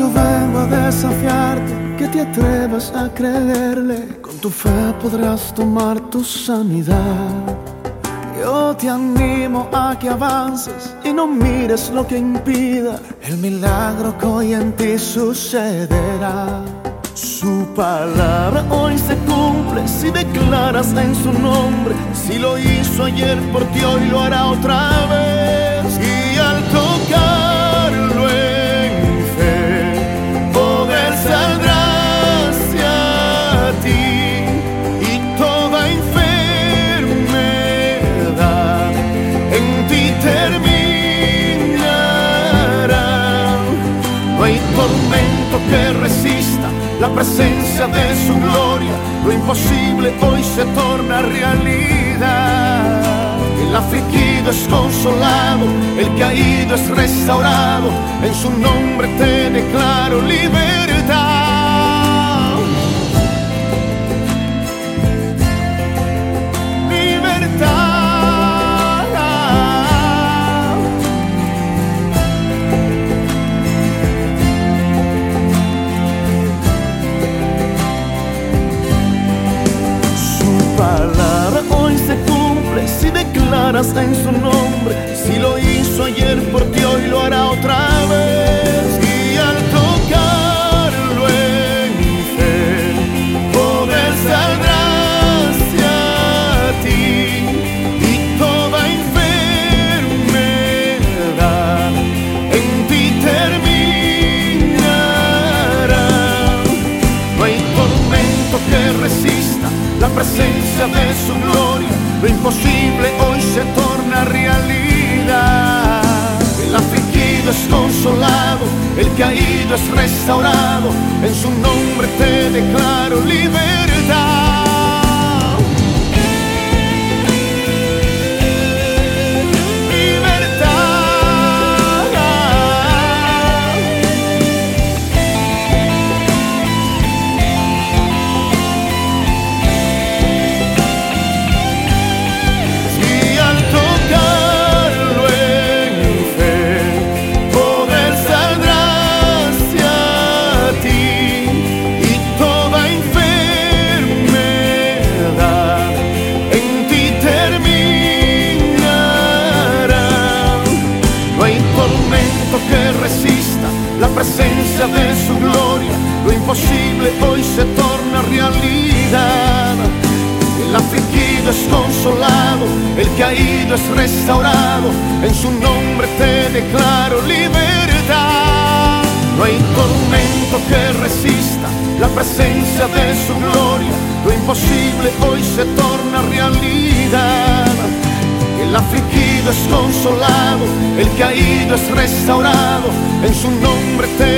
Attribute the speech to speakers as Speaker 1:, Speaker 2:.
Speaker 1: yo vengo a desafiarte, que te atrevas a creerle. Con tu fe podrás tomar tu sanidad. Yo te animo a que avances y no mires lo que impida el milagro que hoy en ti sucederá. Su palabra hoy se cumple si declaras en su nombre. Si lo hizo ayer por ti, hoy lo hará otra vez. La presencia de su gloria. Lo imposible hoy se torna realidad. El afligido es consolado, el caído es restaurado. En su nombre te declaro libertad. Declaras en su nombre. Si lo hizo ayer por ti, hoy lo hará otra vez. Y al tocarlo en fe, poder saldrá hacia ti. Y toda enfermedad en ti terminará. No hay tormento que resista la presencia de su gloria. Lo imposible hoy se torna realidad. El afligido es consolado, el caído es restaurado. En su nombre te declaro libertad. La presencia de su gloria. Lo imposible hoy se torna realidad. El afligido es consolado, el caído es restaurado. En su nombre te declaro libertad. No hay tormento que resista la presencia de su gloria. Lo imposible hoy se torna realidad. El afligido es consolado, el caído es restaurado. En su nombre te.